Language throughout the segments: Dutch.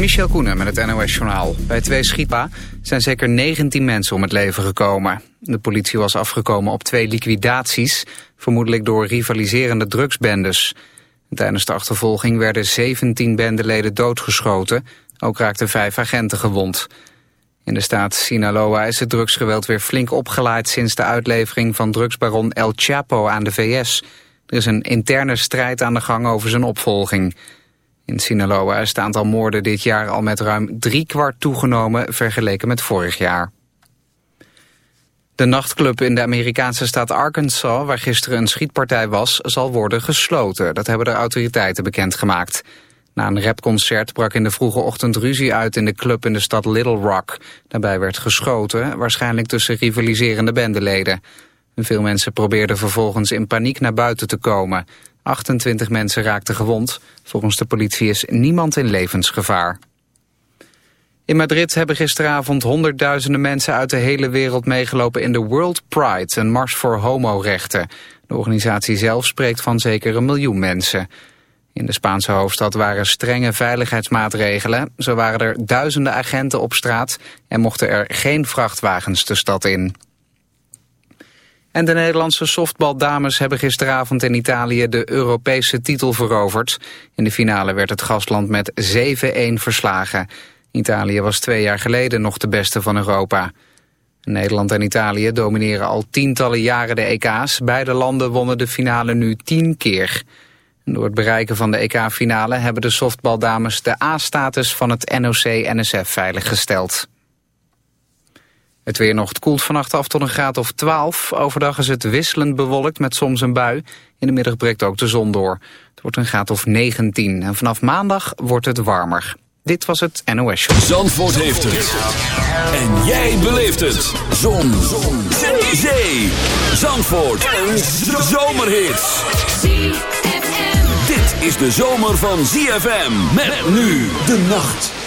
Michel Koenen met het NOS-journaal. Bij twee schietpa zijn zeker 19 mensen om het leven gekomen. De politie was afgekomen op twee liquidaties... vermoedelijk door rivaliserende drugsbendes. Tijdens de achtervolging werden 17 bendeleden doodgeschoten. Ook raakten vijf agenten gewond. In de staat Sinaloa is het drugsgeweld weer flink opgeleid... sinds de uitlevering van drugsbaron El Chapo aan de VS. Er is een interne strijd aan de gang over zijn opvolging... In Sinaloa is het aantal moorden dit jaar al met ruim drie kwart toegenomen vergeleken met vorig jaar. De nachtclub in de Amerikaanse staat Arkansas, waar gisteren een schietpartij was, zal worden gesloten. Dat hebben de autoriteiten bekendgemaakt. Na een rapconcert brak in de vroege ochtend ruzie uit in de club in de stad Little Rock. Daarbij werd geschoten, waarschijnlijk tussen rivaliserende bendeleden. Veel mensen probeerden vervolgens in paniek naar buiten te komen. 28 mensen raakten gewond. Volgens de politie is niemand in levensgevaar. In Madrid hebben gisteravond honderdduizenden mensen uit de hele wereld meegelopen in de World Pride, een mars voor homorechten. De organisatie zelf spreekt van zeker een miljoen mensen. In de Spaanse hoofdstad waren strenge veiligheidsmaatregelen. Zo waren er duizenden agenten op straat en mochten er geen vrachtwagens de stad in. En de Nederlandse softbaldames hebben gisteravond in Italië de Europese titel veroverd. In de finale werd het gastland met 7-1 verslagen. Italië was twee jaar geleden nog de beste van Europa. Nederland en Italië domineren al tientallen jaren de EK's. Beide landen wonnen de finale nu tien keer. Door het bereiken van de EK-finale hebben de softbaldames de A-status van het NOC-NSF veiliggesteld. Het weer nog, het koelt vannacht af tot een graad of 12. Overdag is het wisselend bewolkt met soms een bui. In de middag breekt ook de zon door. Het wordt een graad of 19. En vanaf maandag wordt het warmer. Dit was het NOS. Zandvoort heeft het. En jij beleeft het. Zon. zon. Zee. Zee. Zandvoort. Een zomerhit. Dit is de zomer van ZFM. Met nu de nacht.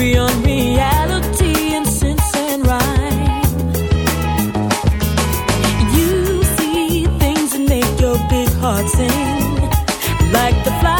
beyond reality and sense and rhyme. You see things that make your big heart sing, like the flowers.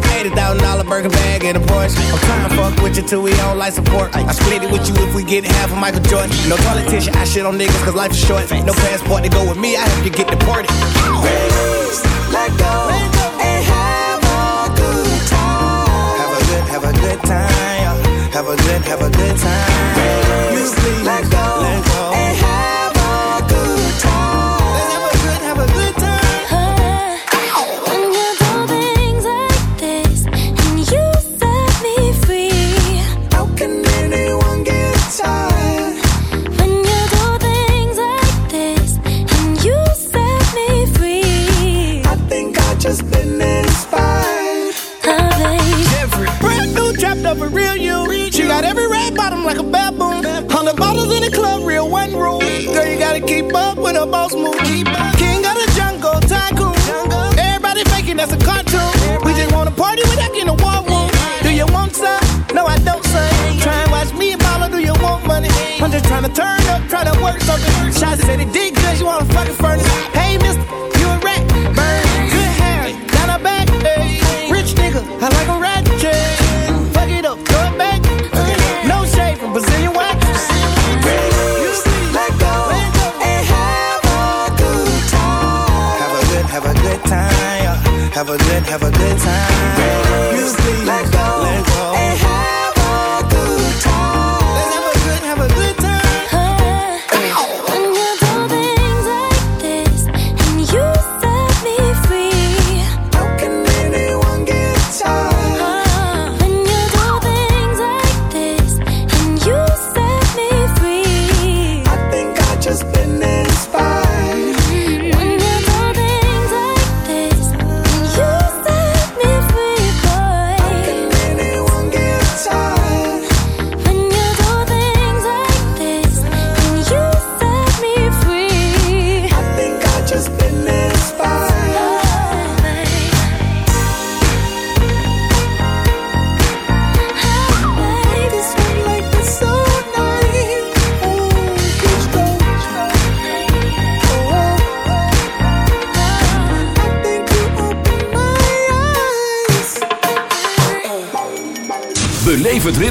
Eighty thousand dollar burger bag and a Porsche. I'm trying to fuck with you till we don't like support. I split it with you if we get half of Michael Jordan. No politician, I shit on niggas 'cause life is short. No passport to go with me, I have to get deported. Hey.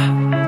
음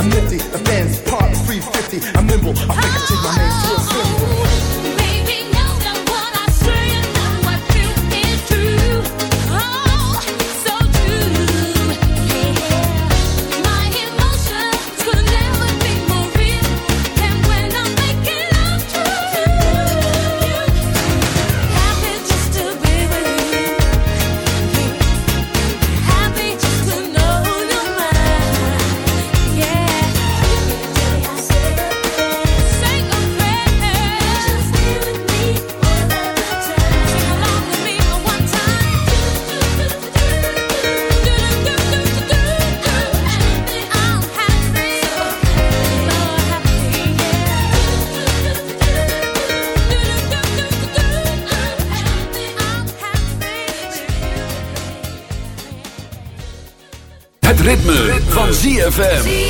I'm nifty, the fans part 350. I'm nimble, I think I take my ZFM.